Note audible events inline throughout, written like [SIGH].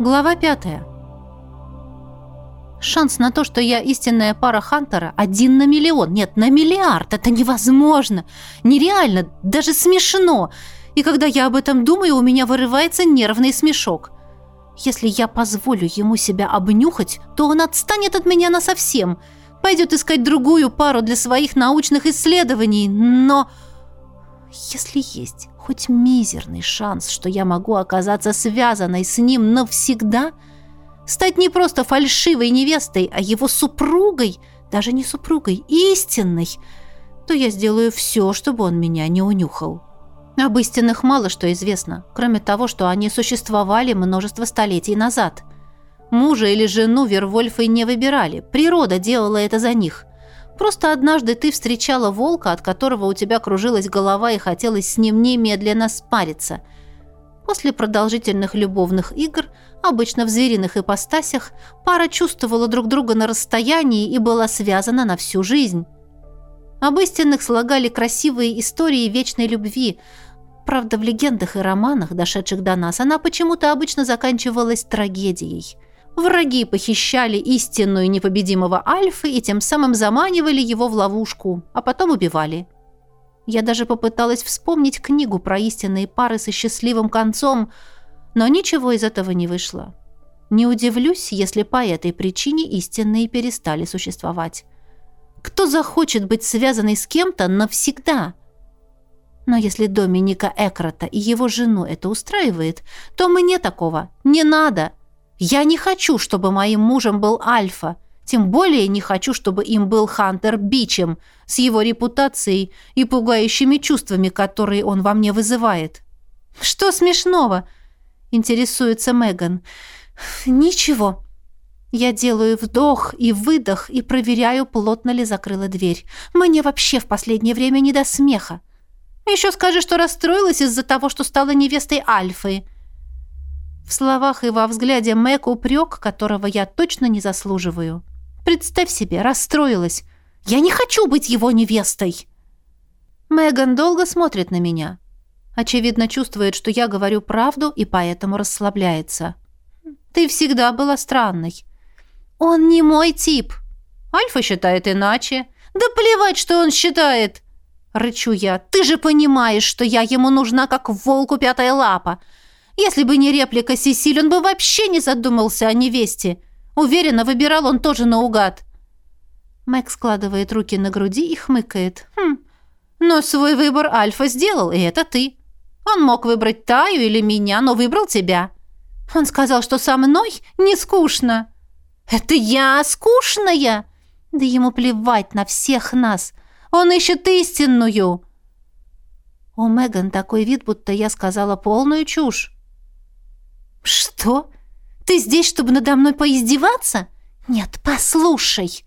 Глава пятая. Шанс на то, что я истинная пара Хантера, один на миллион. Нет, на миллиард. Это невозможно. Нереально. Даже смешно. И когда я об этом думаю, у меня вырывается нервный смешок. Если я позволю ему себя обнюхать, то он отстанет от меня насовсем. Пойдет искать другую пару для своих научных исследований. Но если есть хоть мизерный шанс, что я могу оказаться связанной с ним навсегда, стать не просто фальшивой невестой, а его супругой, даже не супругой, истинной, то я сделаю все, чтобы он меня не унюхал. Об истинных мало что известно, кроме того, что они существовали множество столетий назад. Мужа или жену Вервольфы не выбирали, природа делала это за них. Просто однажды ты встречала волка, от которого у тебя кружилась голова и хотелось с ним немедленно спариться. После продолжительных любовных игр, обычно в звериных ипостасях, пара чувствовала друг друга на расстоянии и была связана на всю жизнь. Об истинных слагали красивые истории вечной любви. Правда, в легендах и романах, дошедших до нас, она почему-то обычно заканчивалась трагедией – Враги похищали истинную непобедимого Альфы и тем самым заманивали его в ловушку, а потом убивали. Я даже попыталась вспомнить книгу про истинные пары со счастливым концом, но ничего из этого не вышло. Не удивлюсь, если по этой причине истинные перестали существовать. Кто захочет быть связанный с кем-то навсегда? Но если Доминика Экрата и его жену это устраивает, то мне такого не надо. Я не хочу, чтобы моим мужем был Альфа. Тем более не хочу, чтобы им был Хантер Бичем с его репутацией и пугающими чувствами, которые он во мне вызывает. «Что смешного?» – интересуется Меган. «Ничего». Я делаю вдох и выдох и проверяю, плотно ли закрыла дверь. Мне вообще в последнее время не до смеха. Еще скажи, что расстроилась из-за того, что стала невестой Альфы. В словах и во взгляде Мэг упрек, которого я точно не заслуживаю. Представь себе, расстроилась. Я не хочу быть его невестой. Меган долго смотрит на меня. Очевидно, чувствует, что я говорю правду и поэтому расслабляется. Ты всегда была странной. Он не мой тип. Альфа считает иначе. Да плевать, что он считает. Рычу я. Ты же понимаешь, что я ему нужна, как волку пятая лапа. Если бы не реплика Сесиль, он бы вообще не задумался о невесте. Уверенно, выбирал он тоже наугад. Мэг складывает руки на груди и хмыкает. «Хм, но свой выбор Альфа сделал, и это ты. Он мог выбрать Таю или меня, но выбрал тебя. Он сказал, что со мной не скучно. Это я скучная? Да ему плевать на всех нас. Он ищет истинную». У Меган такой вид, будто я сказала полную чушь. «Что? Ты здесь, чтобы надо мной поиздеваться? Нет, послушай!»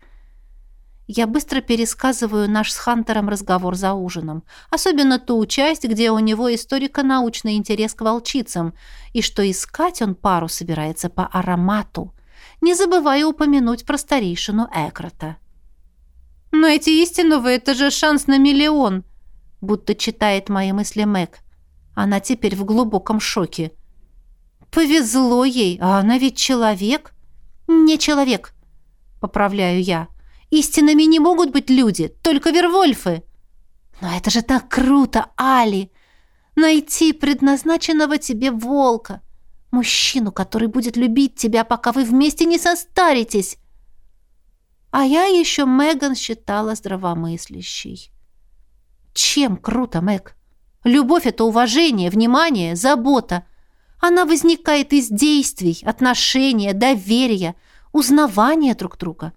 Я быстро пересказываю наш с Хантером разговор за ужином, особенно ту часть, где у него историко-научный интерес к волчицам, и что искать он пару собирается по аромату, не забывая упомянуть про старейшину Экрота. «Но эти истиновые — это же шанс на миллион!» будто читает мои мысли Мэг. Она теперь в глубоком шоке. Повезло ей, а она ведь человек. Не человек, поправляю я. Истинными не могут быть люди, только вервольфы. Но это же так круто, Али! Найти предназначенного тебе волка, мужчину, который будет любить тебя, пока вы вместе не состаритесь. А я еще Меган считала здравомыслящей. Чем круто, Мэг? Любовь — это уважение, внимание, забота — она возникает из действий, отношения, доверия, узнавания друг друга.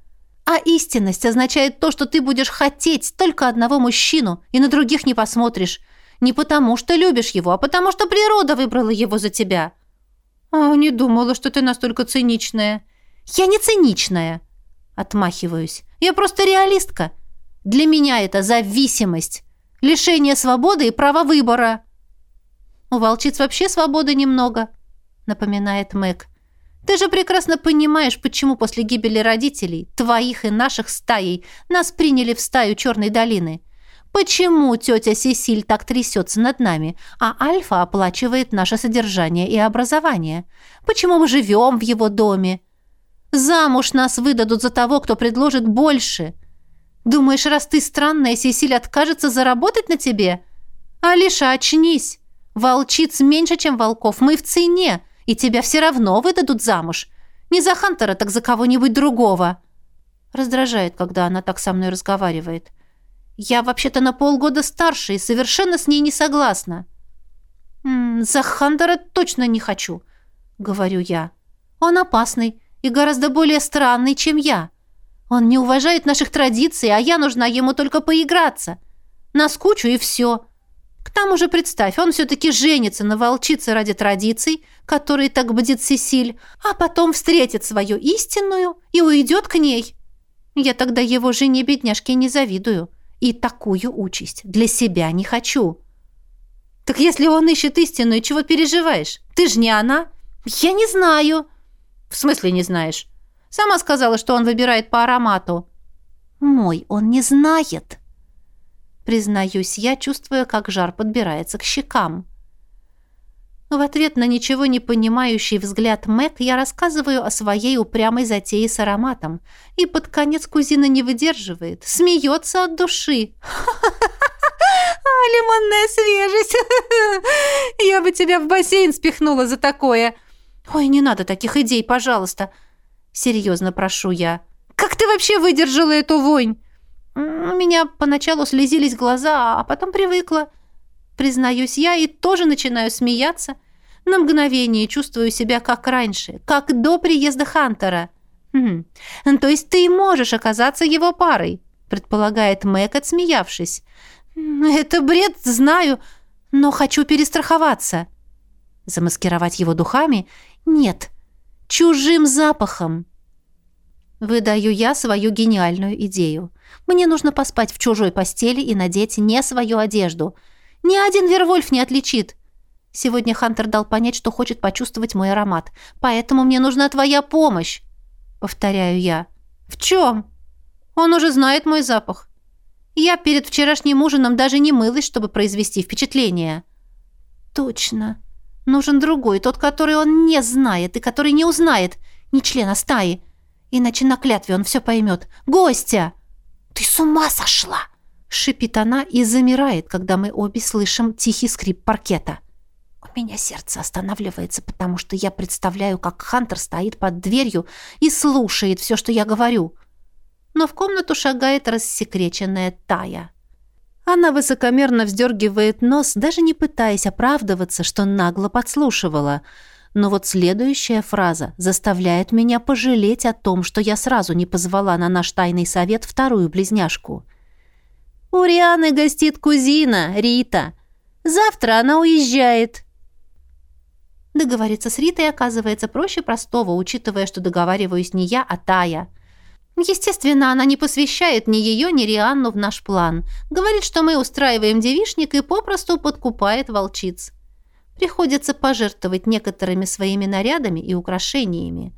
А истинность означает то, что ты будешь хотеть только одного мужчину и на других не посмотришь. Не потому, что любишь его, а потому, что природа выбрала его за тебя. А, не думала, что ты настолько циничная. Я не циничная. Отмахиваюсь. Я просто реалистка. Для меня это зависимость, лишение свободы и права выбора. У волчиц вообще свободы немного», — напоминает Мэг. «Ты же прекрасно понимаешь, почему после гибели родителей, твоих и наших стаей, нас приняли в стаю Черной долины. Почему тетя Сесиль так трясется над нами, а Альфа оплачивает наше содержание и образование? Почему мы живем в его доме? Замуж нас выдадут за того, кто предложит больше. Думаешь, раз ты странная, Сесиль откажется заработать на тебе? Алиша, очнись. Волчиц меньше, чем волков. Мы в цене, и тебя все равно выдадут замуж. Не за Хантера, так за кого-нибудь другого. Раздражает, когда она так со мной разговаривает. Я вообще-то на полгода старше и совершенно с ней не согласна. «М -м, «За Хантера точно не хочу», — говорю я. «Он опасный и гораздо более странный, чем я. Он не уважает наших традиций, а я нужна ему только поиграться. Наскучу и все. К тому же, представь, он все-таки женится на волчице ради традиций, которые так бдит Сесиль, а потом встретит свою истинную и уйдет к ней. Я тогда его жене-бедняжке не завидую». И такую участь для себя не хочу. Так если он ищет истину, чего переживаешь? Ты же не она. Я не знаю. В смысле не знаешь? Сама сказала, что он выбирает по аромату. Мой, он не знает. Признаюсь, я чувствую, как жар подбирается к щекам. В ответ на ничего не понимающий взгляд Мэг я рассказываю о своей упрямой затее с ароматом. И под конец кузина не выдерживает, смеется от души. [LAUGHS] лимонная свежесть! [LAUGHS] Я бы тебя в бассейн спихнула за такое!» «Ой, не надо таких идей, пожалуйста!» Серьезно прошу я. «Как ты вообще выдержала эту вонь?» «У меня поначалу слезились глаза, а потом привыкла. Признаюсь я и тоже начинаю смеяться. На мгновение чувствую себя как раньше, как до приезда Хантера. Хм. То есть ты можешь оказаться его парой, предполагает Мэг, отсмеявшись. Это бред, знаю, но хочу перестраховаться. Замаскировать его духами? Нет. Чужим запахом. Выдаю я свою гениальную идею. Мне нужно поспать в чужой постели и надеть не свою одежду – ни один Вервольф не отличит. Сегодня Хантер дал понять, что хочет почувствовать мой аромат. Поэтому мне нужна твоя помощь. Повторяю я. В чем? Он уже знает мой запах. Я перед вчерашним ужином даже не мылась, чтобы произвести впечатление. Точно. Нужен другой, тот, который он не знает и который не узнает. Не члена стаи. Иначе на клятве он все поймет. Гостя! Ты с ума сошла! Шипит она и замирает, когда мы обе слышим тихий скрип паркета. У меня сердце останавливается, потому что я представляю, как Хантер стоит под дверью и слушает все, что я говорю. Но в комнату шагает рассекреченная Тая. Она высокомерно вздергивает нос, даже не пытаясь оправдываться, что нагло подслушивала. Но вот следующая фраза заставляет меня пожалеть о том, что я сразу не позвала на наш тайный совет вторую близняшку — у Рианы гостит кузина, Рита. Завтра она уезжает. Договориться с Ритой оказывается проще простого, учитывая, что договариваюсь не я, а Тая. Естественно, она не посвящает ни ее, ни Рианну в наш план. Говорит, что мы устраиваем девишник и попросту подкупает волчиц. Приходится пожертвовать некоторыми своими нарядами и украшениями.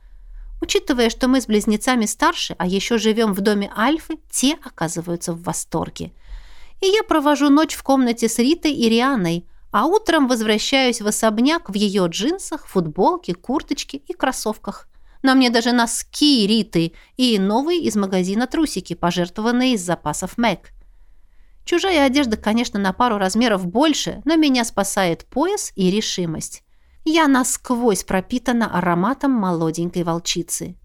Учитывая, что мы с близнецами старше, а еще живем в доме Альфы, те оказываются в восторге и я провожу ночь в комнате с Ритой и Рианой, а утром возвращаюсь в особняк в ее джинсах, футболке, курточке и кроссовках. На мне даже носки Риты и новые из магазина трусики, пожертвованные из запасов Мэг. Чужая одежда, конечно, на пару размеров больше, но меня спасает пояс и решимость. Я насквозь пропитана ароматом молоденькой волчицы.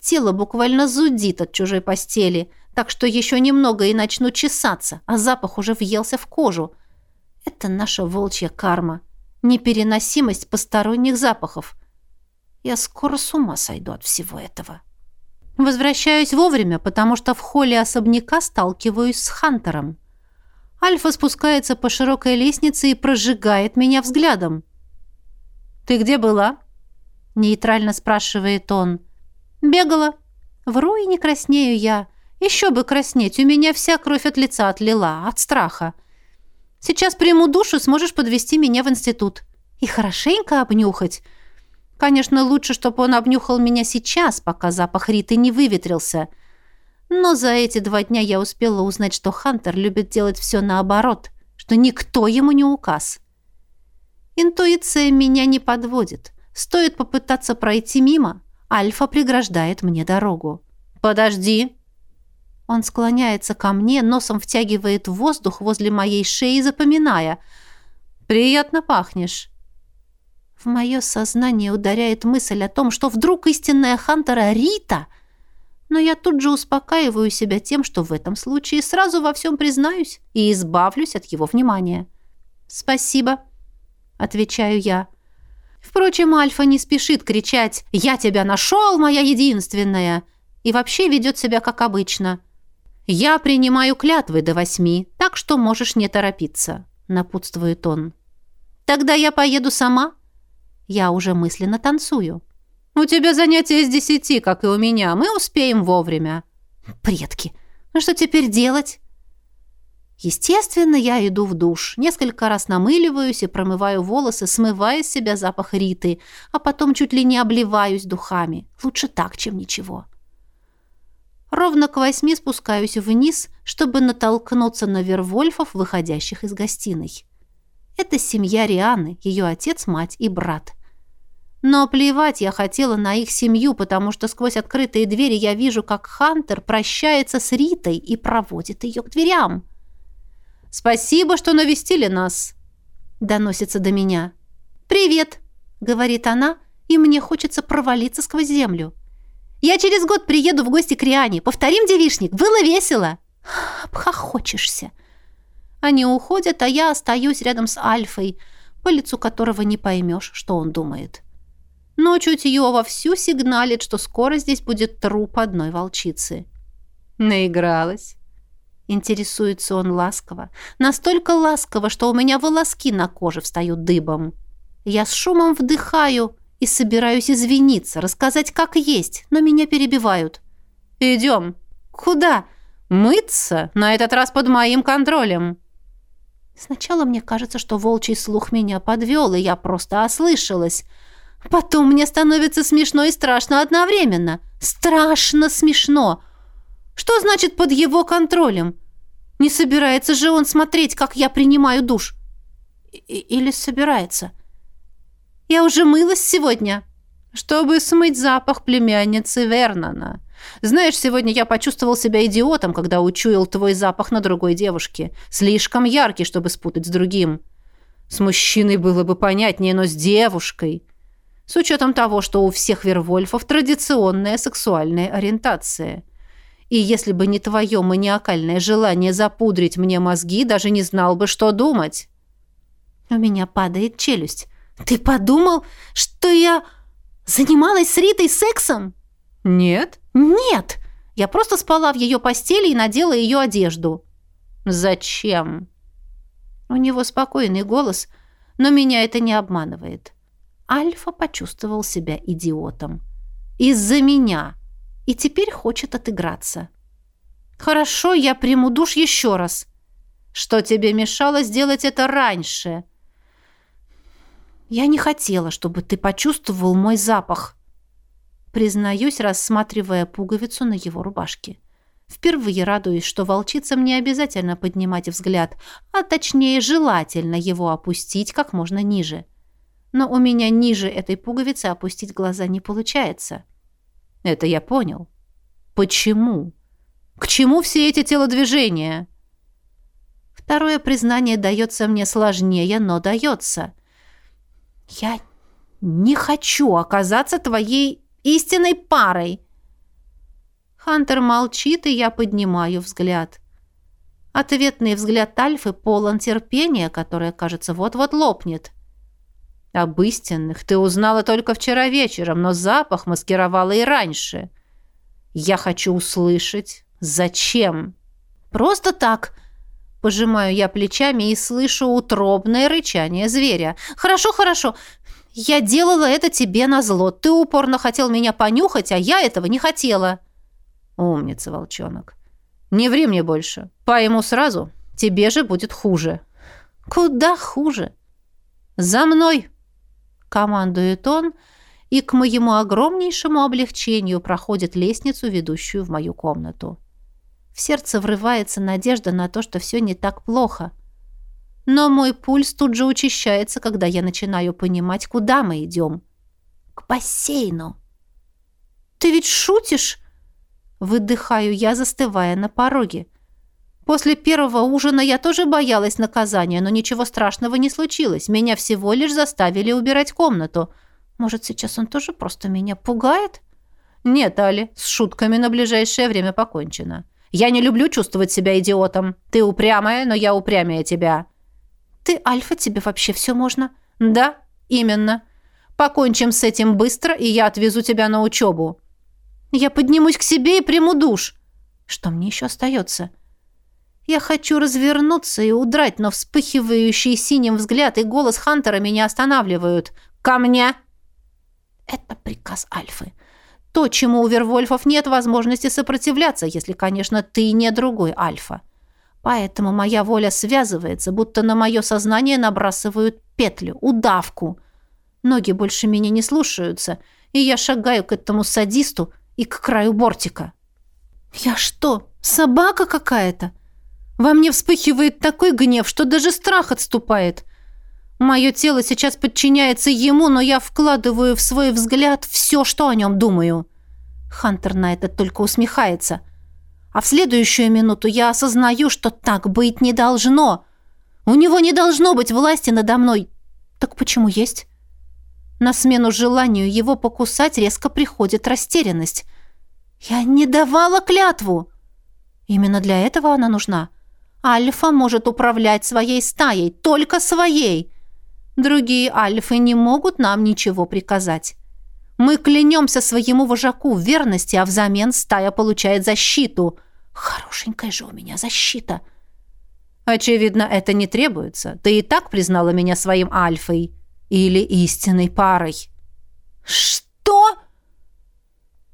Тело буквально зудит от чужой постели, так что еще немного и начну чесаться, а запах уже въелся в кожу. Это наша волчья карма. Непереносимость посторонних запахов. Я скоро с ума сойду от всего этого. Возвращаюсь вовремя, потому что в холле особняка сталкиваюсь с Хантером. Альфа спускается по широкой лестнице и прожигает меня взглядом. «Ты где была?» — нейтрально спрашивает он. «Бегала. Вру и не краснею я. Еще бы краснеть, у меня вся кровь от лица отлила, от страха. Сейчас приму душу, сможешь подвести меня в институт. И хорошенько обнюхать. Конечно, лучше, чтобы он обнюхал меня сейчас, пока запах Риты не выветрился. Но за эти два дня я успела узнать, что Хантер любит делать все наоборот, что никто ему не указ. Интуиция меня не подводит. Стоит попытаться пройти мимо, Альфа преграждает мне дорогу. «Подожди!» Он склоняется ко мне, носом втягивает воздух возле моей шеи, запоминая. «Приятно пахнешь». В мое сознание ударяет мысль о том, что вдруг истинная Хантера Рита, но я тут же успокаиваю себя тем, что в этом случае сразу во всем признаюсь и избавлюсь от его внимания. «Спасибо», — отвечаю я. Впрочем, Альфа не спешит кричать «Я тебя нашел, моя единственная!» и вообще ведет себя как обычно. «Я принимаю клятвы до восьми, так что можешь не торопиться», — напутствует он. «Тогда я поеду сама». Я уже мысленно танцую. «У тебя занятия с десяти, как и у меня. Мы успеем вовремя». «Предки! Ну что теперь делать?» Естественно, я иду в душ, несколько раз намыливаюсь и промываю волосы, смывая с себя запах Риты, а потом чуть ли не обливаюсь духами. Лучше так, чем ничего. Ровно к восьми спускаюсь вниз, чтобы натолкнуться на Вервольфов, выходящих из гостиной. Это семья Рианы, ее отец, мать и брат. Но плевать я хотела на их семью, потому что сквозь открытые двери я вижу, как Хантер прощается с Ритой и проводит ее к дверям. «Спасибо, что навестили нас», — доносится до меня. «Привет», — говорит она, и мне хочется провалиться сквозь землю. «Я через год приеду в гости к Риане. Повторим девишник. Было весело». «Обхохочешься». Они уходят, а я остаюсь рядом с Альфой, по лицу которого не поймешь, что он думает. Но чутье вовсю сигналит, что скоро здесь будет труп одной волчицы. Наигралась. Интересуется он ласково. Настолько ласково, что у меня волоски на коже встают дыбом. Я с шумом вдыхаю и собираюсь извиниться, рассказать, как есть, но меня перебивают. «Идем». «Куда?» «Мыться? На этот раз под моим контролем». Сначала мне кажется, что волчий слух меня подвел, и я просто ослышалась. Потом мне становится смешно и страшно одновременно. Страшно смешно. Что значит под его контролем? Не собирается же он смотреть, как я принимаю душ? Или собирается? Я уже мылась сегодня, чтобы смыть запах племянницы Вернона. Знаешь, сегодня я почувствовал себя идиотом, когда учуял твой запах на другой девушке. Слишком яркий, чтобы спутать с другим. С мужчиной было бы понятнее, но с девушкой... С учетом того, что у всех вервольфов традиционная сексуальная ориентация. И если бы не твое маниакальное желание запудрить мне мозги, даже не знал бы, что думать. У меня падает челюсть. Ты подумал, что я занималась с Ритой сексом? Нет. Нет. Я просто спала в ее постели и надела ее одежду. Зачем? У него спокойный голос, но меня это не обманывает. Альфа почувствовал себя идиотом. Из-за меня и теперь хочет отыграться. «Хорошо, я приму душ еще раз. Что тебе мешало сделать это раньше?» «Я не хотела, чтобы ты почувствовал мой запах», признаюсь, рассматривая пуговицу на его рубашке. Впервые радуюсь, что волчицам не обязательно поднимать взгляд, а точнее желательно его опустить как можно ниже. Но у меня ниже этой пуговицы опустить глаза не получается. Это я понял. Почему? К чему все эти телодвижения? Второе признание дается мне сложнее, но дается. Я не хочу оказаться твоей истинной парой. Хантер молчит, и я поднимаю взгляд. Ответный взгляд Альфы полон терпения, которое, кажется, вот-вот лопнет. Об истинных ты узнала только вчера вечером, но запах маскировала и раньше. Я хочу услышать, зачем. Просто так. Пожимаю я плечами и слышу утробное рычание зверя. Хорошо, хорошо. Я делала это тебе назло. Ты упорно хотел меня понюхать, а я этого не хотела. Умница, волчонок. Не ври мне больше. Пойму сразу. Тебе же будет хуже. Куда хуже? За мной командует он, и к моему огромнейшему облегчению проходит лестницу, ведущую в мою комнату. В сердце врывается надежда на то, что все не так плохо. Но мой пульс тут же учащается, когда я начинаю понимать, куда мы идем. К бассейну. «Ты ведь шутишь?» Выдыхаю я, застывая на пороге. После первого ужина я тоже боялась наказания, но ничего страшного не случилось. Меня всего лишь заставили убирать комнату. Может, сейчас он тоже просто меня пугает? Нет, Али, с шутками на ближайшее время покончено. Я не люблю чувствовать себя идиотом. Ты упрямая, но я упрямее тебя. Ты альфа, тебе вообще все можно? Да, именно. Покончим с этим быстро, и я отвезу тебя на учебу. Я поднимусь к себе и приму душ. Что мне еще остается? Я хочу развернуться и удрать, но вспыхивающий синим взгляд и голос Хантера меня останавливают. «Ко мне!» Это приказ Альфы. То, чему у Вервольфов нет возможности сопротивляться, если, конечно, ты не другой Альфа. Поэтому моя воля связывается, будто на мое сознание набрасывают петлю, удавку. Ноги больше меня не слушаются, и я шагаю к этому садисту и к краю бортика. «Я что, собака какая-то?» Во мне вспыхивает такой гнев, что даже страх отступает. Мое тело сейчас подчиняется ему, но я вкладываю в свой взгляд все, что о нем думаю. Хантер на это только усмехается. А в следующую минуту я осознаю, что так быть не должно. У него не должно быть власти надо мной. Так почему есть? На смену желанию его покусать резко приходит растерянность. Я не давала клятву. Именно для этого она нужна. Альфа может управлять своей стаей, только своей. Другие альфы не могут нам ничего приказать. Мы клянемся своему вожаку в верности, а взамен стая получает защиту. Хорошенькая же у меня защита. Очевидно, это не требуется. Ты и так признала меня своим альфой. Или истинной парой. Что?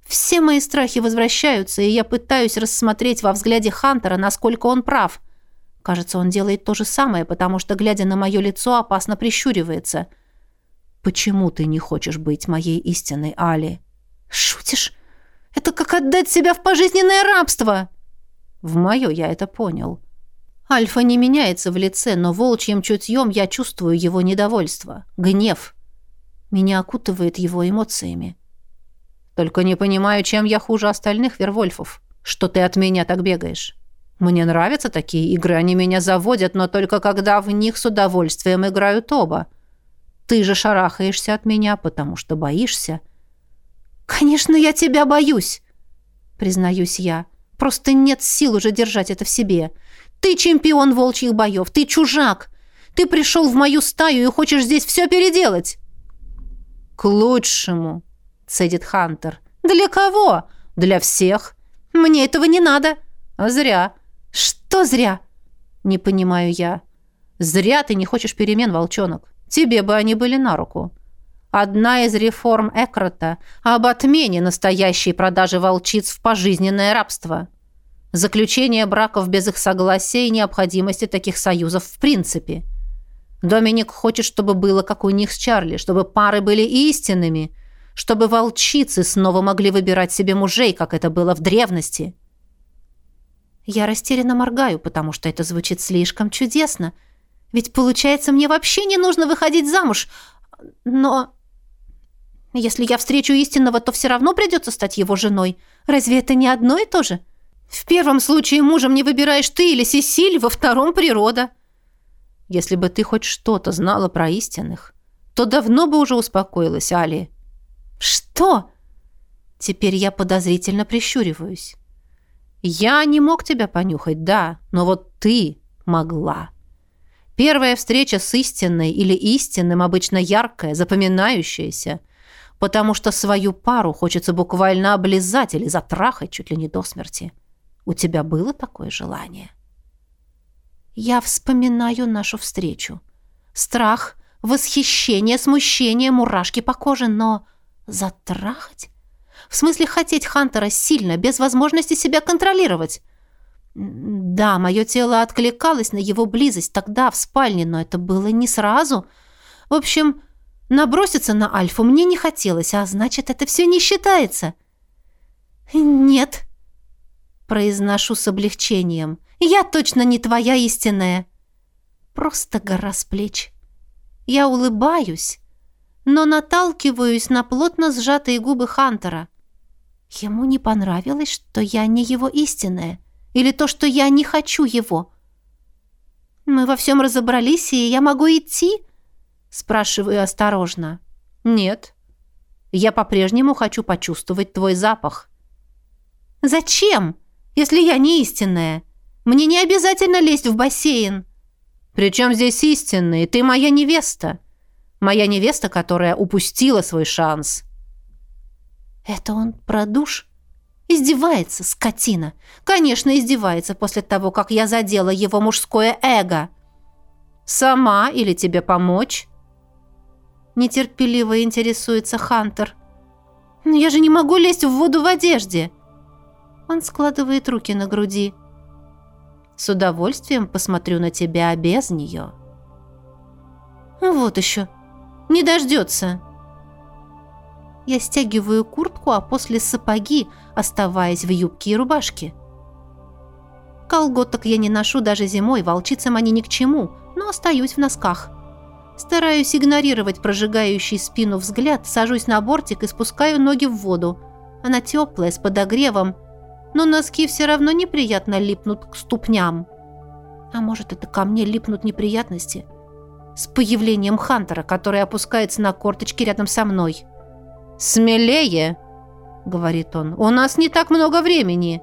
Все мои страхи возвращаются, и я пытаюсь рассмотреть во взгляде Хантера, насколько он прав. Кажется, он делает то же самое, потому что, глядя на мое лицо, опасно прищуривается. «Почему ты не хочешь быть моей истинной, Али?» «Шутишь? Это как отдать себя в пожизненное рабство!» «В мое я это понял». Альфа не меняется в лице, но волчьим чутьем я чувствую его недовольство, гнев. Меня окутывает его эмоциями. Только не понимаю, чем я хуже остальных Вервольфов, что ты от меня так бегаешь. Мне нравятся такие игры, они меня заводят, но только когда в них с удовольствием играют оба. Ты же шарахаешься от меня, потому что боишься. Конечно, я тебя боюсь, признаюсь я. Просто нет сил уже держать это в себе. Ты чемпион волчьих боев, ты чужак. Ты пришел в мою стаю и хочешь здесь все переделать. К лучшему, цедит Хантер. Для кого? Для всех. Мне этого не надо. А зря. «Что зря?» «Не понимаю я». «Зря ты не хочешь перемен, волчонок. Тебе бы они были на руку». Одна из реформ Экрота об отмене настоящей продажи волчиц в пожизненное рабство. Заключение браков без их согласия и необходимости таких союзов в принципе. Доминик хочет, чтобы было как у них с Чарли, чтобы пары были истинными, чтобы волчицы снова могли выбирать себе мужей, как это было в древности. Я растерянно моргаю, потому что это звучит слишком чудесно. Ведь, получается, мне вообще не нужно выходить замуж. Но... Если я встречу истинного, то все равно придется стать его женой. Разве это не одно и то же? В первом случае мужем не выбираешь ты или Сесиль, во втором — природа. Если бы ты хоть что-то знала про истинных, то давно бы уже успокоилась, Али. Что? Теперь я подозрительно прищуриваюсь. Я не мог тебя понюхать, да, но вот ты могла. Первая встреча с истинной или истинным обычно яркая, запоминающаяся, потому что свою пару хочется буквально облизать или затрахать чуть ли не до смерти. У тебя было такое желание? Я вспоминаю нашу встречу. Страх, восхищение, смущение, мурашки по коже, но затрахать? В смысле хотеть Хантера сильно, без возможности себя контролировать. Да, мое тело откликалось на его близость тогда в спальне, но это было не сразу. В общем, наброситься на Альфу мне не хотелось, а значит, это все не считается. Нет. Произношу с облегчением. «Я точно не твоя истинная!» Просто гора с плеч. Я улыбаюсь, но наталкиваюсь на плотно сжатые губы Хантера. Ему не понравилось, что я не его истинная, или то, что я не хочу его. «Мы во всем разобрались, и я могу идти?» Спрашиваю осторожно. «Нет. Я по-прежнему хочу почувствовать твой запах». «Зачем, если я не истинная? Мне не обязательно лезть в бассейн». «Причем здесь истинные? Ты моя невеста. Моя невеста, которая упустила свой шанс». «Это он про душ?» Издевается, скотина. Конечно, издевается после того, как я задела его мужское эго. Сама или тебе помочь? Нетерпеливо интересуется Хантер. Но я же не могу лезть в воду в одежде. Он складывает руки на груди. С удовольствием посмотрю на тебя без нее. Вот еще. Не дождется. Я стягиваю куртку, а после сапоги, оставаясь в юбке и рубашке. Колготок я не ношу даже зимой, волчицам они ни к чему, но остаюсь в носках. Стараюсь игнорировать прожигающий спину взгляд, сажусь на бортик и спускаю ноги в воду. Она теплая, с подогревом, но носки все равно неприятно липнут к ступням. А может, это ко мне липнут неприятности? С появлением Хантера, который опускается на корточки рядом со мной. «Смелее!» — говорит он. «У нас не так много времени!»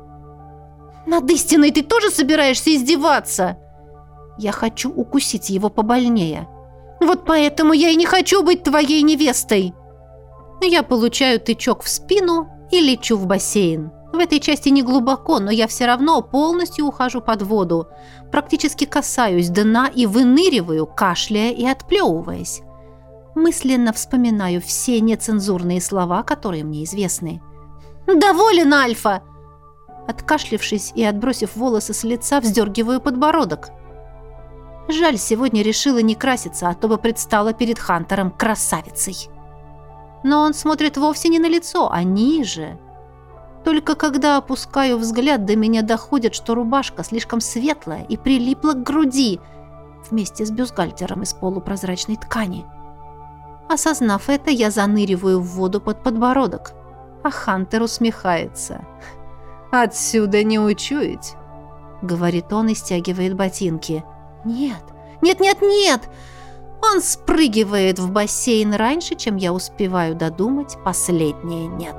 «Над истиной ты тоже собираешься издеваться?» «Я хочу укусить его побольнее. Вот поэтому я и не хочу быть твоей невестой!» Я получаю тычок в спину и лечу в бассейн. В этой части не глубоко, но я все равно полностью ухожу под воду. Практически касаюсь дна и выныриваю, кашляя и отплевываясь. Мысленно вспоминаю все нецензурные слова, которые мне известны. «Доволен, Альфа!» Откашлившись и отбросив волосы с лица, вздергиваю подбородок. Жаль, сегодня решила не краситься, а то бы предстала перед Хантером красавицей. Но он смотрит вовсе не на лицо, а ниже. Только когда опускаю взгляд, до меня доходит, что рубашка слишком светлая и прилипла к груди вместе с бюстгальтером из полупрозрачной ткани. Осознав это, я заныриваю в воду под подбородок. А Хантер усмехается. «Отсюда не учуять», — говорит он и стягивает ботинки. «Нет, нет, нет, нет!» Он спрыгивает в бассейн раньше, чем я успеваю додумать последнее «нет».